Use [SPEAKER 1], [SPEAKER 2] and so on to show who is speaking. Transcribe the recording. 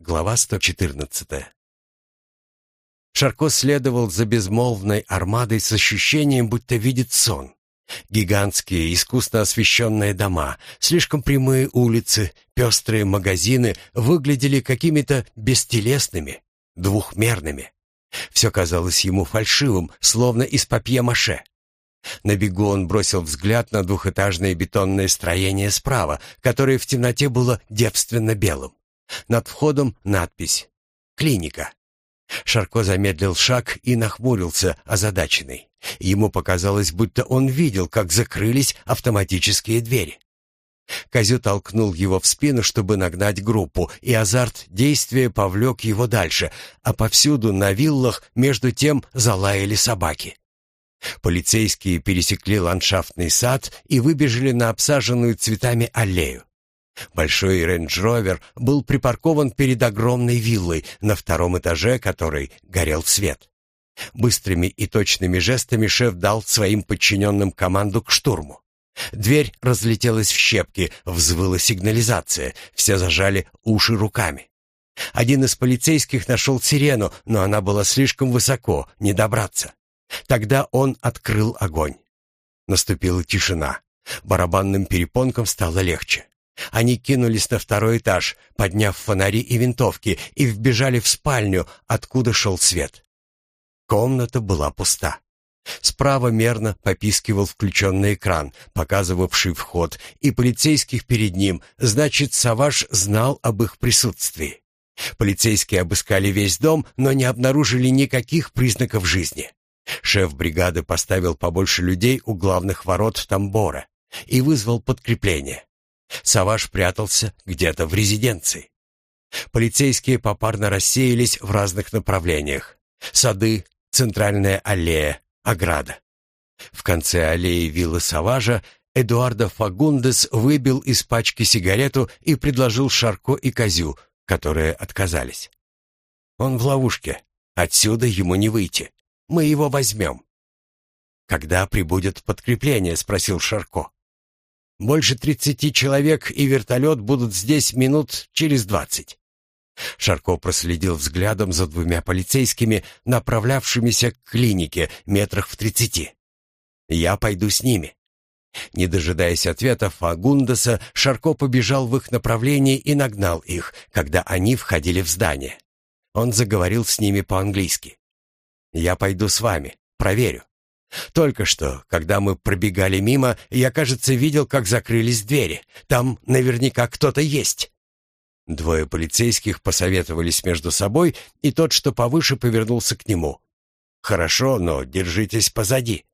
[SPEAKER 1] Глава 114. Шарко следовал за безмолвной армадой с ощущением, будто видит сон. Гигантские, искусно освещенные дома, слишком прямые улицы, пестрые магазины выглядели какими-то бестелесными, двухмерными. Все казалось ему фальшивым, словно из папье-маше. На бегу он бросил взгляд на двухэтажное бетонное строение справа, которое в темноте было девственно белым. Над входом надпись «Клиника». Шарко замедлил шаг и нахмурился, озадаченный. Ему показалось, будто он видел, как закрылись автоматические двери. Козю толкнул его в спину, чтобы нагнать группу, и азарт действия повлек его дальше, а повсюду на виллах между тем залаяли собаки. Полицейские пересекли ландшафтный сад и выбежали на обсаженную цветами аллею. Большой рейндж-ровер был припаркован перед огромной виллой, на втором этаже которой горел свет. Быстрыми и точными жестами шеф дал своим подчиненным команду к штурму. Дверь разлетелась в щепки, взвыла сигнализация, все зажали уши руками. Один из полицейских нашел сирену, но она была слишком высоко, не добраться. Тогда он открыл огонь. Наступила тишина. Барабанным перепонкам стало легче. Они кинулись на второй этаж, подняв фонари и винтовки, и вбежали в спальню, откуда шел свет. Комната была пуста. Справа мерно попискивал включенный экран, показывавший вход, и полицейских перед ним, значит, Саваш знал об их присутствии. Полицейские обыскали весь дом, но не обнаружили никаких признаков жизни. Шеф бригады поставил побольше людей у главных ворот Тамбора и вызвал подкрепление. Саваш прятался где-то в резиденции. Полицейские попарно рассеялись в разных направлениях. Сады, центральная аллея, ограда. В конце аллеи виллы Саважа Эдуардо Фагундес выбил из пачки сигарету и предложил Шарко и Козю, которые отказались. Он в ловушке. Отсюда ему не выйти. Мы его возьмем. «Когда прибудет подкрепление?» — спросил Шарко. «Больше тридцати человек и вертолет будут здесь минут через двадцать». Шарко проследил взглядом за двумя полицейскими, направлявшимися к клинике метрах в тридцати. «Я пойду с ними». Не дожидаясь ответа Фагундаса, Шарко побежал в их направлении и нагнал их, когда они входили в здание. Он заговорил с ними по-английски. Я пойду с вами, проверю. Только что, когда мы пробегали мимо, я, кажется, видел, как закрылись двери. Там наверняка кто-то есть. Двое полицейских посоветовались между собой, и тот, что повыше, повернулся к нему. «Хорошо, но держитесь позади».